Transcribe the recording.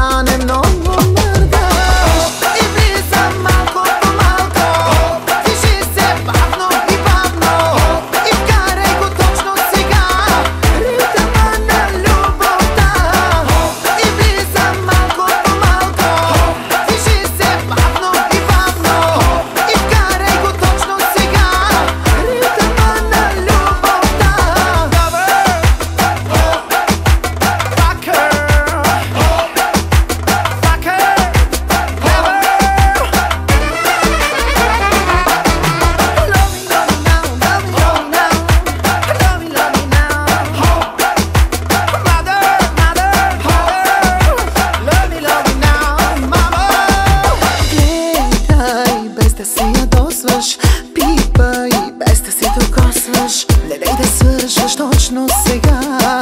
down, them no ядосваш Пипа и без да се докосваш. Не дай да свършваш точно сега.